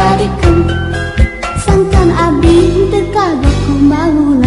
jadikan sangkan abdi dekat aku mau